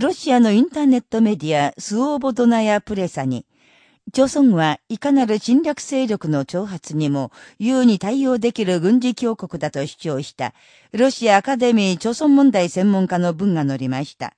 ロシアのインターネットメディアスオーボドナヤプレサに、朝鮮はいかなる侵略勢力の挑発にも優に対応できる軍事強国だと主張したロシアアカデミー朝鮮問題専門家の文が載りました。